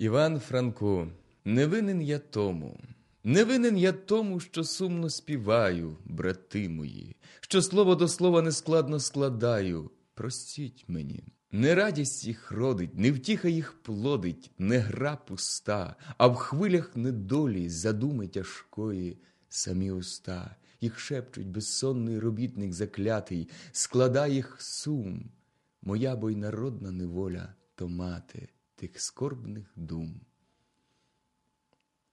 Іван Франко, не винен я тому, не винен я тому, що сумно співаю, брати мої, що слово до слова нескладно складаю. Простіть мені, не радість їх родить, не втіха їх плодить, не гра пуста, а в хвилях недолі, задуми тяжкої, самі уста, їх шепчуть безсонний робітник заклятий, складає їх сум. Моя бо й народна неволя то мати тих скорбних дум.